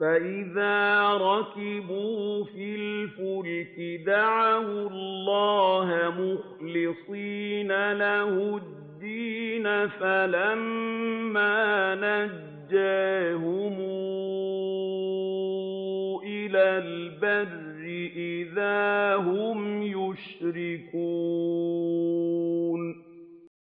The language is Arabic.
فَإِذَا رَكِبُوا فِي الْفُلْكِ دَعَوُا اللَّهَ مُخْلِصِينَ لَهُ الدِّينَ فَلَمَّا نَجَّاهُمْ إِلَى الْبَرِّ إِذَا هُمْ يُشْرِكُونَ